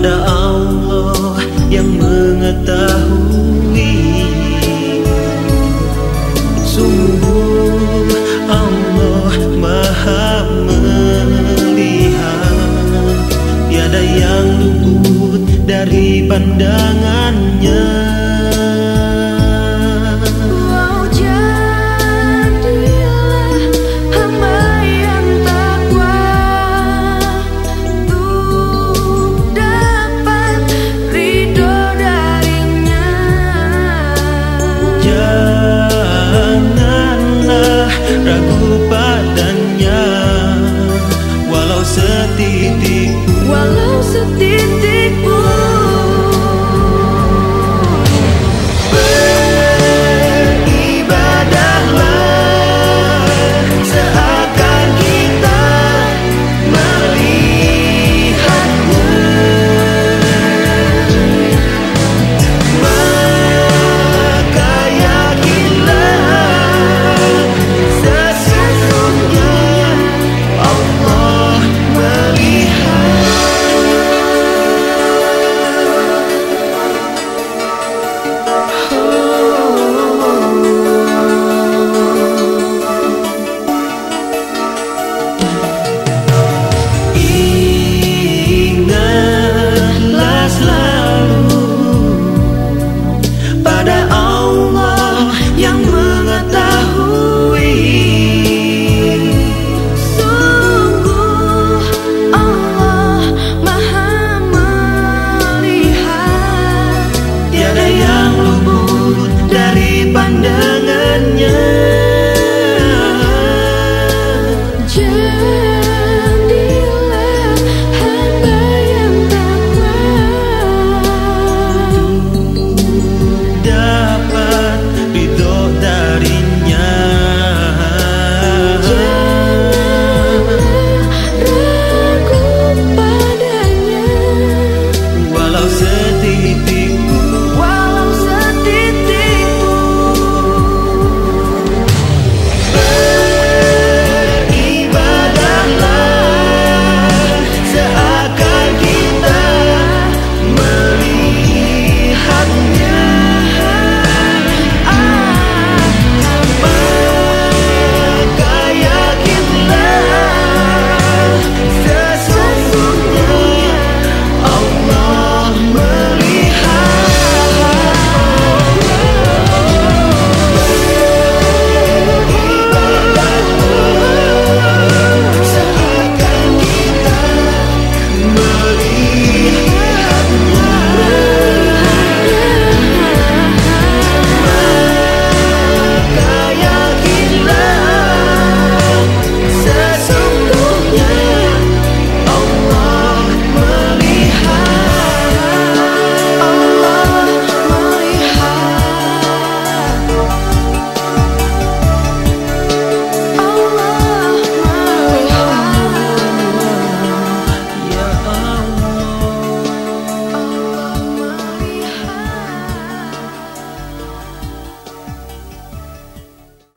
ada